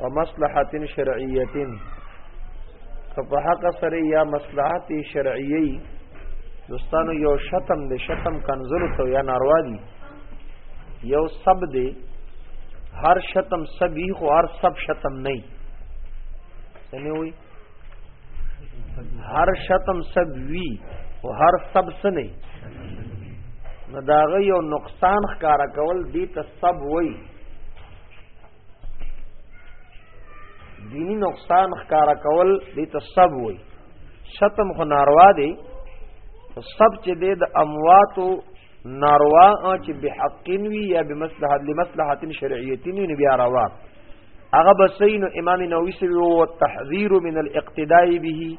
ومصلحت شرعیت که په حق سره یا مصلحت شرعیی دوستانو یو شتم د شتم کنزل تو یا ناروا دی یو سب دی هر شتم سبی خو هر سب شتم نه سمې وي هر شتم سب وی او هر سب سنه نه داغه یو نقصان ښکارا کول دی ته سب وای دینی نقصان ښکارا کول دې ته سب وای شتم خو ناروا دی سب چې دې د امواتو ناروا چې بحقین وی یا بمصلحت لمصلحت شرعیتین نه بیا روا هغه بسین امام نووي سی او تحذير من الاقتداء به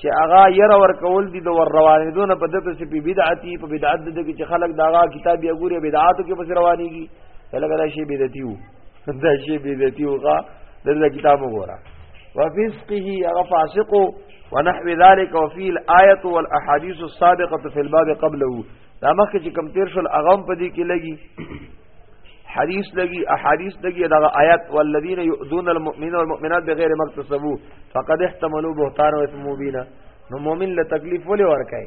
چې هغه ير ور کول دي د ور روانېدو نه په دغه څه په بدعتي په بدعت د کې چې خلک داغه کتاب یې ګوري بدعاتو کې پس روانيږي لکه دا شی بدعتي وو دا شی بدعتي وغه دغه کتاب وګوره وفسقه هغه فاسق ونحو ذلك وفي الايه والاحاديث السابقه في الباب قبله دا مخکې چې کم تیر شول اغم پدې کې لګي حدیث لګي احادیث لګي دا آیات والذین یؤذون المؤمنین والمؤمنات بغیر ما اکتسبوا فقد احتملوا بهتان و اثم مبینا نو مؤمن له تکلیف ولې ورکای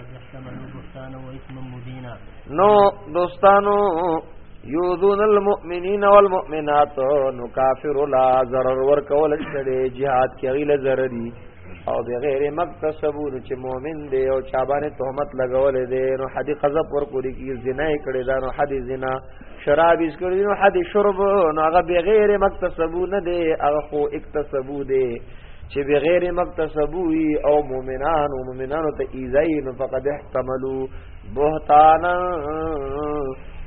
نو دوستانو یوذون المؤمنین والمؤمنات نو کافر لا ضرر ور کول شړي jihad کې غیله ضرري او بغیر مکتسبون چې مؤمن دی او چا باندې تهمت لګول دی نو حدی قذف ور کولی کی زنا کړي دا نو حدی زنا شراب اس کړی نو حد شرب نو هغه بغیر مکتسبو نه دی هغه خو اکتسبو دی چې بغیر مکتسبو او مؤمنان او مؤمنانو ته ایزای نو فقد احتملوا بهتانا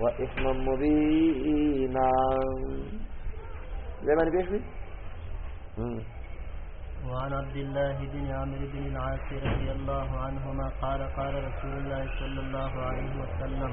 و اسم مبینا زمان پیش بھی وعن عبد الله بن عمرو بن العاص رضي الله عنهما قال قال رسول الله صلى الله عليه وسلم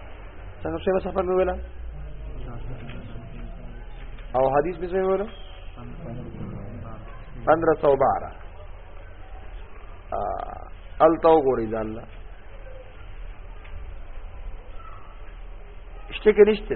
څنګه شیبه سفر مې ویلا او حدیث مې څنګه ویلا 1512 التاو ګوري ځان لا شته کې نشته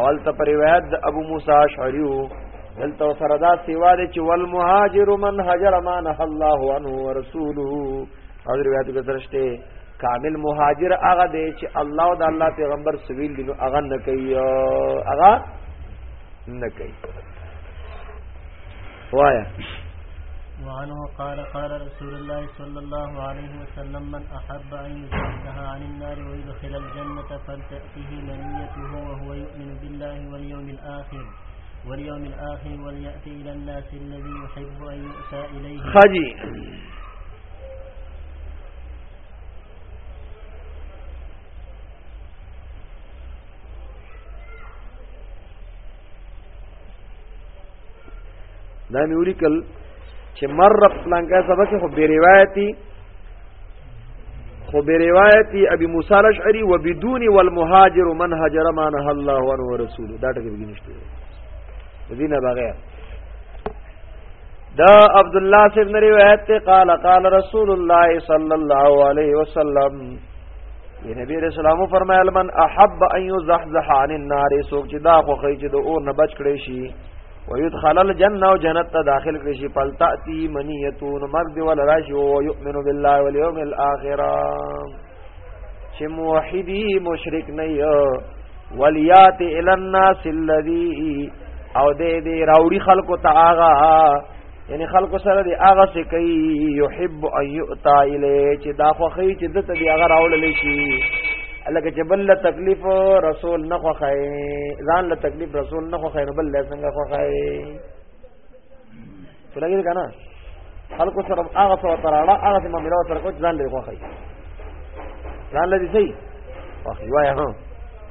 اول ته پر روایت د ابو موسی اشعری دلته سره دا سیوا دی چې ول مهاجر من هجر ما نه الله عنه ورسوله او روایت کې درشته کامل مهاجر هغه دی چې الله او د الله پیغمبر سویل دینو هغه نه کوي هغه نه کوي وایا وعنه قال قال رسول الله صلى الله عليه وسلم من أحب أن يزحزح عن النار ويدخل الجنة فلت منيته وهو يؤمن بالله واليوم الآخر واليوم الآخر وليأتي إلى الناس الذي يحب أن يؤتى إليه خجي دا مې ولیکل چې مر پلانکا سبق خو به روایتي خو به روایتي ابي موسی الاشعري وبدون والمهاجر من هجر ما نه الله عنه ورسوله دا ټکی به نشته دینه بغیر دا عبد الله سے روایت قال قال رسول الله صلی الله علیه وسلم دی نبی رسول الله فرمایل من احب ان يزحزح عن النار سوک چې دا خو خی چې د اور نه بچ کړي شي ويدخل الجنه او جنت ته داخل کړي شي پل تاتي منيتون مرد ول راشي او يؤمن بالله واليوم الاخر چې موحدي مشرک نه یو وليات الى الناس الذي او دې دې راوړي خلکو ته آغا یعنی خلکو سره دی هغه څه کوي يحب ان يؤتى الیه چې دا خوخی چې د ته دی هغه راوړل شي لکه چې بل تکلیف رسول نه خوخی ځان له تکلیف رسول نه خوخی نو بل له څنګه خوخی څلګی کنه خلکو سره هغه څه تراړه هغه څه مملو سره کوچ ځان لري خوخی ځان لري صحیح واخی وای هه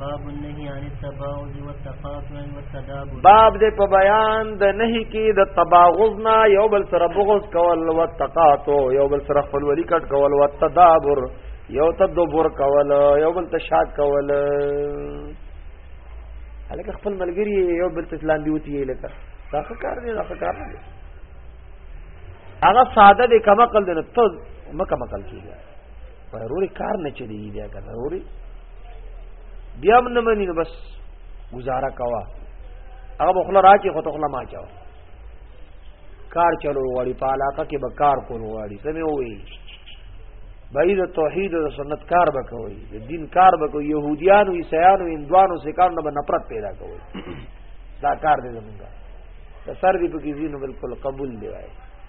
باب النهي عن التباغض والتقاطع والتدابر باب دې په بیان د نهي کې د تباغض نه یو بل سره بغض کول او تقاطع یو بل سره خپل ولی کټ کول او تدابر یو تدبر کول یو بل تشاد کول هلکه خپل ملګری یو بل تسلام دی وتی لکه دا کار دی دا کار دی هغه ساده دی کما کل دی ته مکه مکل کیږي وروري کار نه چي دی بیا کنه وروري بیا هم نه مني بس گزاره کوا هغه بخله راکې خو ته خلا ما چاو کار چلو غواړي په علاقه کې به کار کول غواړي سمې وې بای د توحید او سنت کار وکوي د دین کار وکوي يهوديانو عیسایانو هندوانو سکانو نه نفرت پیدا کوي دا کار دې زمونږه د سر دې په کې زینو بالکل قبول دی وای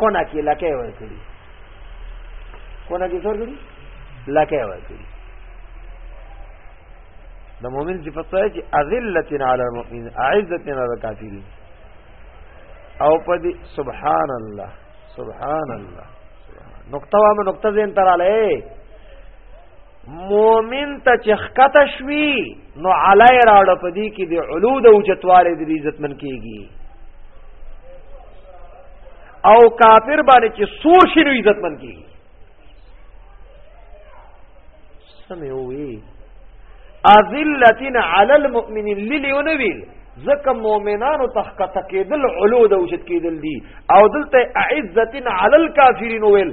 کونه کې لکه ور کړی کونه کې څور کړی لکه ور کړی د مؤمن صفت څه چې اذلتن علی المؤمن اعزتن علی الکافرین او پدې سبحان الله سبحان الله نقطه وامه نقطه زین تراله مؤمن ته چې خکته شوي نو علای راړه پدی کې دی علو د اوچتواله د عزت من کیږي او کافر باندې چې سور شي نو عزت من کی سمه وي اذلتن علی المؤمنین للیونوی زکه مؤمنانو تخکته کېدل علو د وشت کېدل دي او دلته عزتن علی الکافرین ویل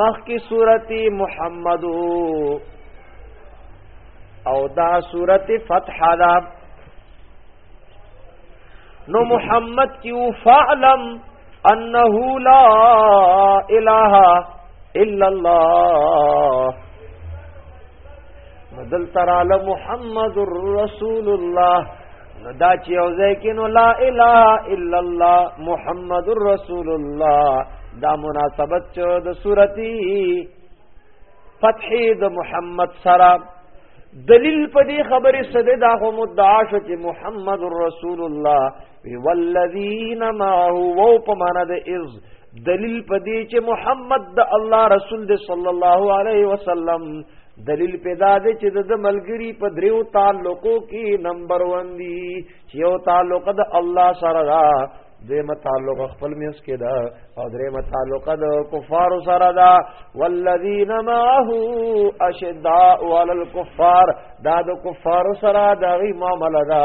مخ سورة محمد او دا صورت فتح دا نو محمد کی فعلم انه لا اله الا الله بدل ترال محمد رسول الله نو دا چې یو ځای کې نو لا اله الا الله محمد رسول الله دا مناسبت چې د سورتی فتح د محمد سره دلیل په دې خبره سده دا هم مدعا شو چې محمد رسول الله والذین معه وو په معنا د از دلیل په دې چې محمد د الله رسول دی صلی الله علیه وسلم دلیل پیدا دی چې د ملګری په دریو تعلقو کې نمبر 1 دی چې یو تعلق د الله سره دا دیم تعلق خپل میس کې دا او دریم تعلق د کفار سره دا والذین معه اشداء علی الكفار دا د کفار سره دا غي معاملې دا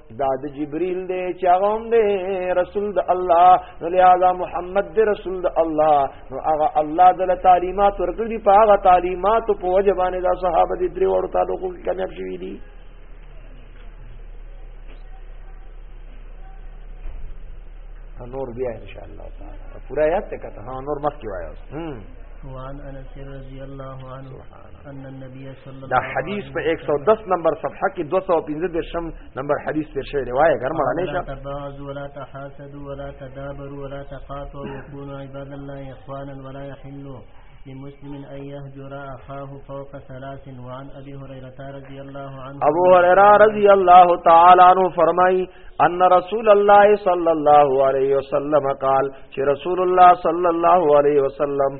دا د جبريل دی چې هغه هم دی رسول د الله نو لہذا محمد دی رسول د الله نو هغه الله د تعلیمات ورکړي په هغه تعلیمات په وجه باندې دا صحابه دي درې وړو تعلقو کې کامیاب شوي دي نور بیا ان شاء الله تعالی پورا یاد ته کته ها نور مخ کې وایو وعن انس رضی الله عنه دا حدیث په 110 نمبر صفحه کې 215 درشم نمبر حدیث تیر شوی روایت ګرم باندې شه تباز ولا تحاسد ولا تدابر ولا تقاطع وكونوا عباد الله اخوانا ولا يحل لمسلم ان يهجر اخاه فوق ثلاث وعن ابي هريره رضي الله عنه ابو هريره رضي الله تعالى عنه فرمای ان رسول الله صلى الله عليه وسلم قال چې رسول الله صلى الله عليه وسلم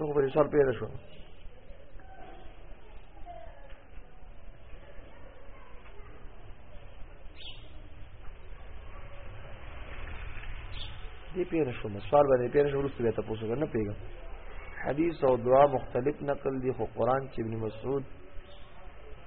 ته په سوال پیدا شو دې پیدا شو سوال باندې پیدا شو ورسته ته پوسو نه پیګم حدیث او دعا مختلف نقل دي خو قران چې ابن مسعود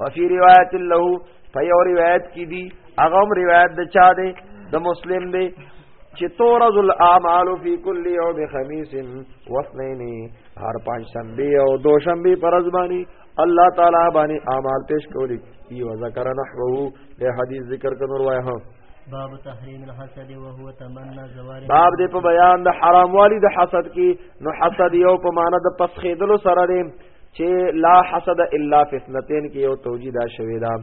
وفي روایت له په یو روایت کې دي هغه روایت د چا دی د مسلم دی چې تورز الاعمال فی کل یوم خمیس واثنین هر پنځ شنبه او دو شنبه پر ځبانی الله تعالی باندې اعمال پیش کولی ای و ذکر نحوه له حدیث ذکر کنور وای هو باب تحریم الحسد وهو تمنى زوال باب دې په بیان د حرام والی د حسد کې نو حسد یو په معنی د پسخېدلو سره دی چې لا حسد الا فی اثنتین کې یو توجیه دا شوی دا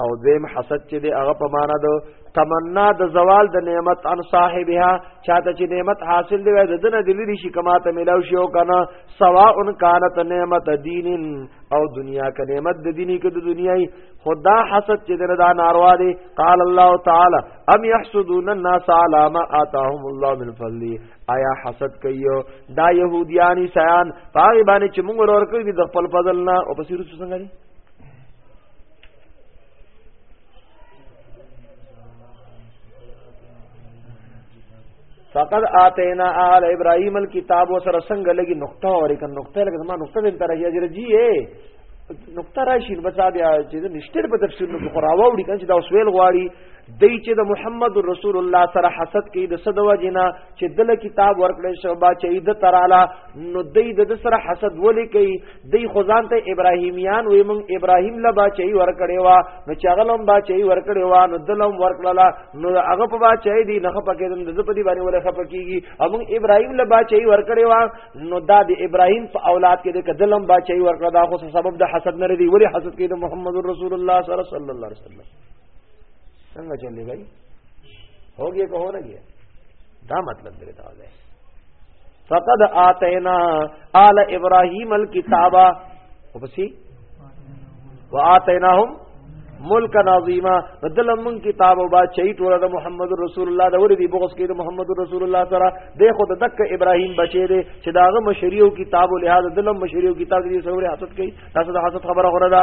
او دیم حسد چې دی هغه په معنا دو تمنا د زوال د نعمت ان صاحبها چاته چې نعمت حاصل دی د دنه د لری شي کما ته ملاو شي او کنه سوا ان کانت نعمت دین او دنیا ک نعمت د دینی ک د دنیای خدا حسد چې دنه دا ناروا دی قال الله تعالی ام يحسدون الناس على ما آتاهم الله من فضله آیا حسد کوي دا يهوديان عيسایان پاغي باندې چې موږ ورور کړی دي د خپل فضل نه او په سیرت څنګه دي فقد آتینا آل ابراهیم الكتاب وسره څنګه لګي نقطه اور یک نقطه لګي ما نقطه دې ترجیح جی نقطه راشي نو بچا بیا چې نشتر په تفسیر نو خراوړي کنه چې دا وسویل غواړي دی چې د محمد رسول الله سره حسد کوي د صدوا جنا چې دله کتاب ورکړې شو با چې د تراله نو دی د سره حسد ولې کوي دی خدان ته ابراهیمیان وې مونږ ابراهیم لا با چې ورکړې وا نو چې هغه لوم با چې ورکړې وا نو دلم ورکړلا نو هغه په با چې دی نه پکې د په دې باندې ولې خپکیږي او مونږ ابراهیم لا با چې ورکړې وا نو دا د ابراهیم په اولاد کې د کدلم بچي ورکړه دا خو سبب د حسد نه دی ولی حسد کې د محمد رسول الله صلی الله علیه وسلم څنګه چلے گئی ہو گیا کہ ہو نہ گیا دا مطلب دے دا ہے فقد آتینا آل ابراہیم الکتابہ وبسی واتیناهم ملک عظیما بدل من کتاب او با چي ټول د محمد رسول الله د ور دي بغس کې د محمد رسول الله سره د خود دک ابراهيم بچي دي چې داغه مشريو کتاب او لحاظ دلم مشريو کتاب دي سره حسد کوي تاسو د حسد خبره غره ده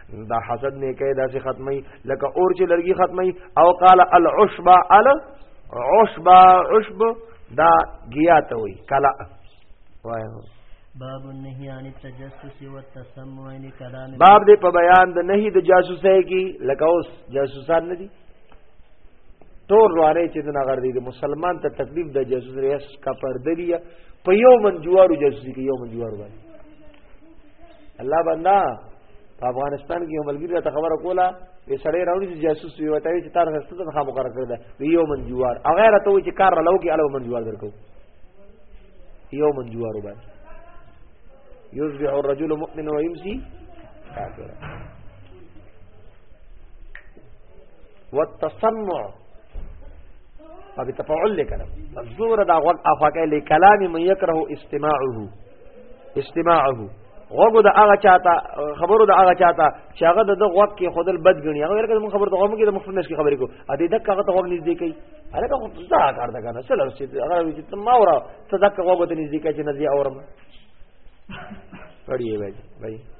دا حسد نه کوي دا سي ختمي لکه اور چې لرګي ختمي او قال العشبه ال عشبه عشب دا گیا ته وي کلا وای باب النهي عن التجسس والتسمع لكلام باب دې په بیان د نهي د جاسوسۍ کې لکه اوس جاسوسان نه دي تور روانه چې دنا غردي د مسلمان ته تکلیف د جاسوس ریاس کا پردلیه په یو من جوارو جاسوسي کې یو من جوارو باندې الله بندا په افغانستان کې یو ملګری راته خبره کوله وی سړی راوړي چې جاسوس وي وته چې تار هسته ته خامو کار کړی دا یو من جوار او غیره ته چې کار لو کې الو من جوار درکو یو من جوار وباندې یصبح الرجل مؤمن ويمسي کافر والتصنع په تفاعل لیکل مزور دا غوږ افاقه لیکلام من یکره استماعه استماعه غوګو د هغه چاته خبرو د هغه چاته چې هغه د غوږ کې خودل بد غني هغه ورکه موږ خبر ته غوږ کې د مخفنش کې خبرې کو ا دې دک هغه ته غوږ نږدې کوي هغه خو څه کار ده کنه سره چې هغه وی چې ما ورا صدق غوږ ته نږدې کوي چې نږدې اورم پړې وای بھائی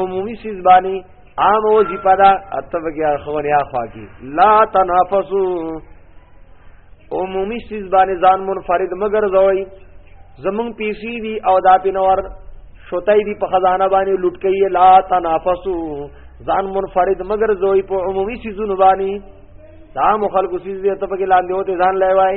عمومي سیز باندې عام وظیفه ده اتبه کې اخوان یا خوا کې لا تنافسو عمومي سیز باندې ځان منفرد مگر زوي زمون پیسي دي او دا پینور شوتای دي په خزانه باندې لوټ کوي لا تنافسو ځان منفرد مگر زوی په عمومي سيزونو باندې دا مخالکو سيز دي ته پکې لاندې وته ځان لای وای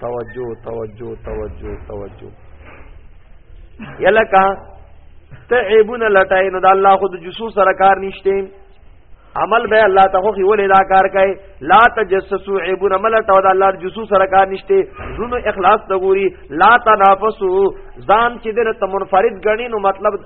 توجه توجه توجه توجه یلکا ته عیبونه لټای نو د الله خود جسو سره کار نشته عمل به الله ته خو ولې دا کار کوي لا تجسسوا عیبون عمل ته دا الله جسو سره کار نشته زونو اخلاص ته ګوري لا تنافسوا ځان چې دې ته منفرد غني نو مطلب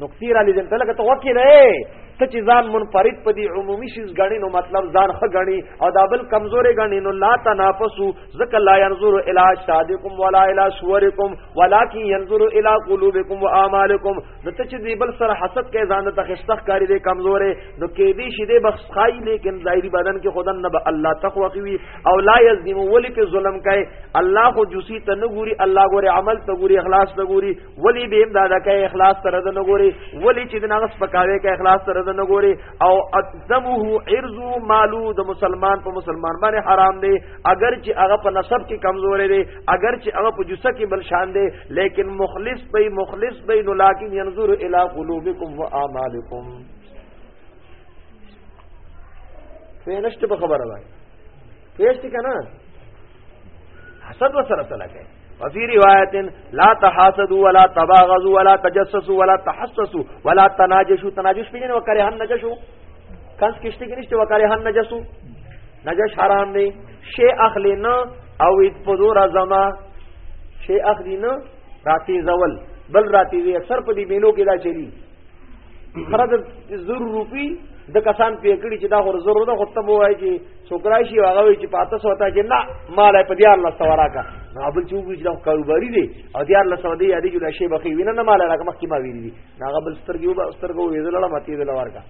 نقطې را لیدل ته لکه ته وکې نه ته چې ځان منفرد په دې عمومي شیز غني نو مطلب ځان خ غني او دا بل کمزورې غني نو لا تنافسو ذکر لا ينظر الى شادکم ولا الى صورکم ولكن ينظر الى قلوبکم واعمالکم نو ته چې دې بل سره حسد کې ځان ته خشتخ کاری دې کمزورې نو کې دې شې دې بخښای لیکن ظاهري بدن کې خدای نه به الله تقوا کوي او لا يظلم ولي په ظلم کوي الله خو جوسي ته نه ګوري الله ګوري عمل ته ګوري اخلاص ته ګوري ولی به امدا د کې اخلاص سره د نګوري ولی چې د نغس پکاوي کې اخلاص سره د نګوري او ادمه عرض مالو د مسلمان په مسلمان باندې حرام دی اگر چې هغه په نسب کې کمزوري دی اگر چې هغه په جسه کې بل شان دی لیکن مخلص به مخلص به نو لکن ينظر الى قلوبكم واعمالكم فینشت په خبره وای پیش دي کنه حسد وسره سره کوي وفي روایت لا تحاسدوا ولا تباغضوا ولا تجسسوا ولا تحسسوا ولا تناجشوا تناجش پیژنه وکړي هم نجشو کنس کشته کې نشته وکړي هم نجسو نجش حرام دی شی اخلی نه او ایت پدور زما شی اخلی نه راتی زول بل راتی وی اکثر په دې مینو کې دا چلی خره د زر روپی د کسان پې کړی چې دا خو زر ده خو تب وای چې سوکرای شي هغه وی چې پاته سوتا چې نه مال په دیار الله سوارا کا نو بل چې وګړي دا کاروباري دی او دیار الله سودا یادې جوړه شی بخي وینه نه مال راکه مخکې ما ویری دي هغه بل سترګي وبا سترګو وې دلړه ماتې دل ورکا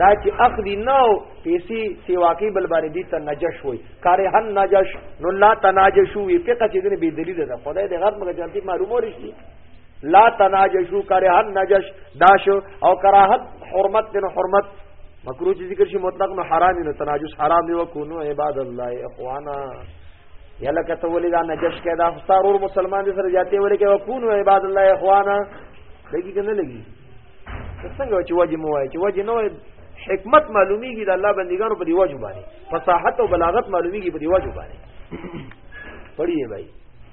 دا چې اخلي نو پیسې سیوا کې بل باندې دي ته نجش وای کارې هن نجش نو لا تناجشو وی فقہ چې دې به دلیل ده خدای دې غرب مګ جانتي معلومه ورشي لا تناجشو کرهن نجش داشو او کراهت حرمت دین حرمت مکروه چې ذکر شي مطلق نو حرام نه تناجس حرام دی وکونو عباد الله اخوانا یا لکه ته ولې دا نجش کې دا خسارور مسلمان دي سره جاته ولې کې وکونو عباد الله اخوانا لګي کنه لګي څنګه چې وجه مو وای چې وجه نو حکمت معلومیږي د الله بندګانو په دی وجه باندې فصاحت او بلاغت معلومیږي په دی وجه باندې پڑھیے بھائی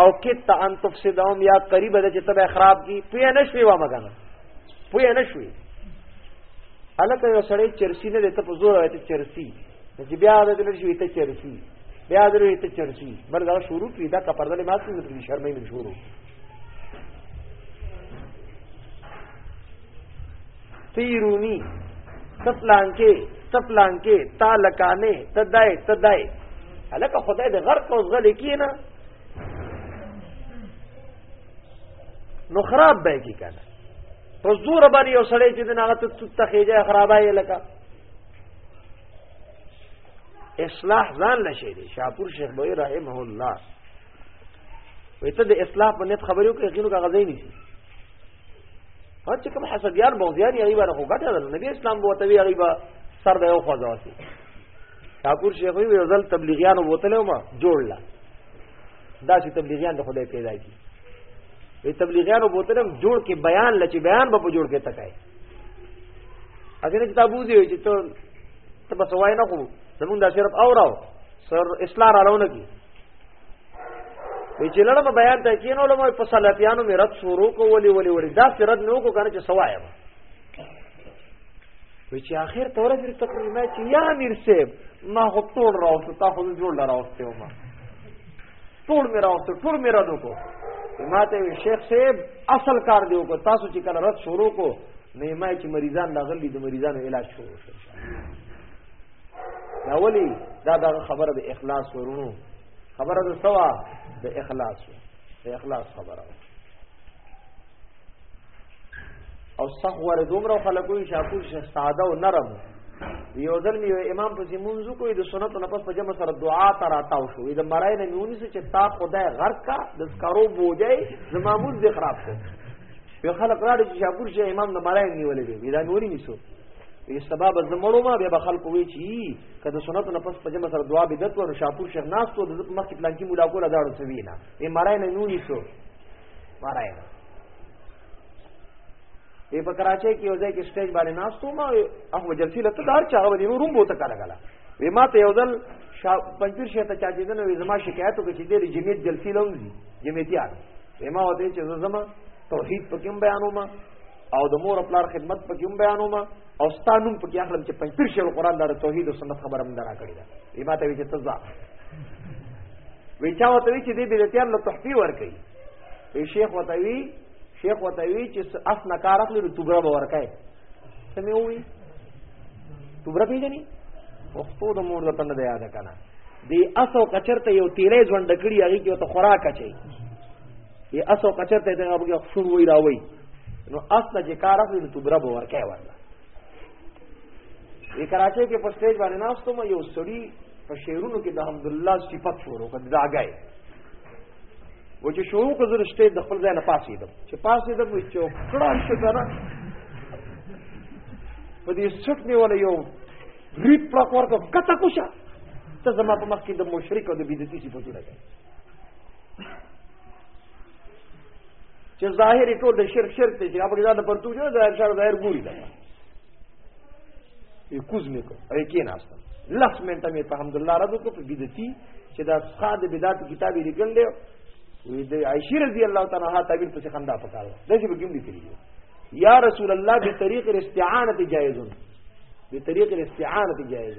او کت ان تفسدهم یا قریب ده چې تبه خراب کی پوی نه شوی و مګنه پوی نه شوی الکه یو سړی چرسی نه ته په زور راځي چرسی چې بیا د دل شي ته چرسی بیا د دل ته چرسی بل دا شروع کی دا کپردل ما څه نه شرمې نه شروع تیرونی تپلانکې تپلانکې تا لکانې تدای تدای هلکه خدای دې غرق او زغل کینا نو خراب به کی کنه په زور باندې یو سړی چې دغه ته تخیجه خرابای لکه اصلاح ځان لشي دي شاپور شیخ بوي رحمه الله وي ته د اصلاح په نیت خبرې وکړې یقینو کا غځې نه شي هر چې کوم حسدیان بغضیان یې غیبه خو ګټه ده نبی اسلام به وتوی غیبه سر به یو خوځا وسی شاکور شیخ وی ځل تبلیغیان وتلې ما جوړلا دا چې تبلیغیان د خدای پیدا کی وی تبلیغیان وتلم جوړ کې بیان لچې بیان به جوړ کې تکای اګنه چې تابو دی چې ته ته بس وای نه کو زمونږ د شرف اوراو سر اصلاح راونه کی وی چې لړم بیان ته کینو لمو په سلفیانو مې رد شروع کو ولی ولی ولی دا سر رد نو کو کنه چې سوایا وی چې اخر توره دې تقریر ما چې یا امیر صاحب ما خو ټول راوست تا خو جوړ لراوسته ما ټول مې راوست ټول مې رد کو ما ته شیخ صاحب اصل کار دیو کو تاسو چې کله رد شروع کو نه ما چې مریضان لغلی د مریضانو علاج شروع شو دا ولی دا دا خبره د اخلاص ورونو خبره د سوا د اخلاص د اخلاص خبره او صح ور دومره خلکو شاکو شه ساده او نرم یو ځل می امام په زمونږو کوی د سنت نه پس په جمع سره دعا تر اتاو شو د مرای نه میونی چې تا خدای غرق کا د سکارو بوجای زمامون ذکر خراب کړ یو خلک راړي چې شاپور شي امام د مړای نیولې دی دا نوري نیسو یې سبب زمړو ما به خلکو وی چی کله سنت نه پس پجمه سره دعا بدعت ور شاپور شیخ ناس ته د مخ کې پلان کې مولا کوله داړو سوي نه یې مړای نه نوري سو مړای نه یې په کراچۍ کې یو ځای کې سټیج باندې ناس ته ما هغه جلسی لته دار چا ودی نو روم بوته کړه غلا وی ما ته یو ځل پنځیر شیخ ته چا چې دنه زما شکایت وکړي چې د جمعیت جلسی لوم دي جمعیتیان ما وته چې زما توحید په کوم بیانوم او د مور خپل خدمت په کوم بیانوم او ستانوم په کې اخلم چې پنځیر شی قرآن د توحید او سنت خبره هم درا کړی دا ایما ته وی چې تزا وی چا وته وی چې دې بدعتیان له تحفی ور کوي وی شیخ وته وی شیخ وته وی چې اف نه کار اخلي نو توبره به ورکای سمې وی توبره پیژنې پښتو د مور د تنه یاد کنه دی اسو کچرته یو تیرې ژوند کړی هغه کې ته خوراک اچي ای اسو کچر ته دغه بګه خشون وای راوي نو اس نه چې کار اخلي نو تبره به ورکه ورلا ای کراچۍ کې په سټیج باندې ناستم یو سړی په شعرونو کې د الحمدلله صفات شروع کړ دا غای و چې شروع کړ زر سټیج د خپل ځای نه پاسې دم چې پاسې دم چې کړه شو کنه په دې سټ می ولا یو ریپ پلاک ورکو کته کوشه ته زما په مخ کې د مشرک او د بدعتي صفاتونه کوي چې ظاهر ټول د شرک شرک دی چې هغه ځان د پرتو جوړ ظاهر شر ظاهر ګوري دا یو کوز مې کو اې کې ناشته لس منټه مې په الحمدلله رب کو په بدعتي چې دا صاد بدعت کتاب یې لیکل دی وی د عائشہ رضی الله تعالی عنها تعبیر په خندا پکاره دا چې بګم دي کړی یا رسول الله به طریق الاستعانه جائز به طریق الاستعانه جائز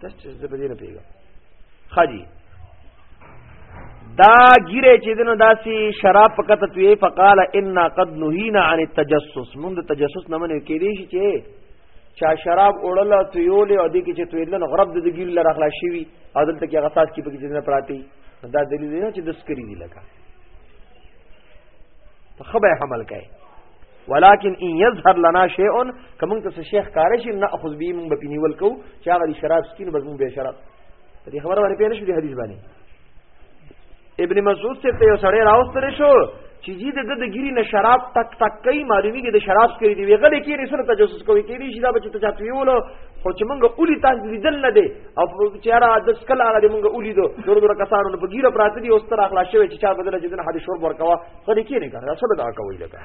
تاسو چې زه په دې نه پیګم خاجي دا ګیره چې دنو داسي شراب پکته توی فقال ان قد نهینا عن التجسس موږ د تجسس نه منې کې دي چې چا شراب اوړل تو یول او دې کې چې توی لن غرب د ګیل لره اخلا شوی عادل ته کې غساس کې پکې جننه پراتی دا دلیل دی چې دسکری دی لکه په خبره عمل کوي ولكن ان يظهر لنا شيء کوم ته شیخ کار شي نه اخذ به موږ په نیول کو چې هغه شراب سکین بس موږ به شراب دې خبره باندې پیل شو دې حدیث باندې ابن مسعود سے ته سړی راوستل شو چې دې د د ګری نه شراب تک تک کوي معلومی کې د شراب سکري دی ویغه دې کې سره تجسس کوي کې دې شیدا بچو ته چاته ویولو خو چې موږ اولی تاسو لیدل نه دي او چې را د سکل هغه دې موږ اولی دو دور دور کسانو په ګیره پراته دي اوس تر اخلا شوی چې چا بدل چې دن حدیث شور ورکوا خو دې کې نه کار اصل دا کوي لکه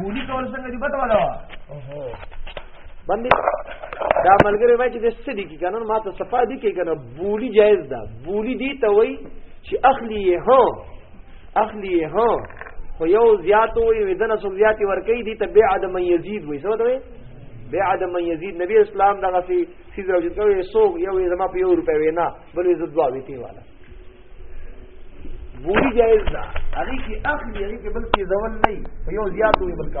ګولي کول څنګه دی پته ولا باندې دا ملګری وای چې د سړي کې قانون ماته صفا دي کې کنه بولی جایز ده بولی دی ته وای چې اخلي یې هو اخلي یې هو خو یو زیات وي ودنه سو زیات ورکی دي ته بيع عدم یزيد وي څه وته بيع عدم یزيد نبی اسلام دغه سي سیز راځي یو یو زما په یو روپې وینا بلې زدوا ویتی والا بوری جائز ده هغه کې اخلي هغه کې بلکې ځول نه په یو زیاتو بلکې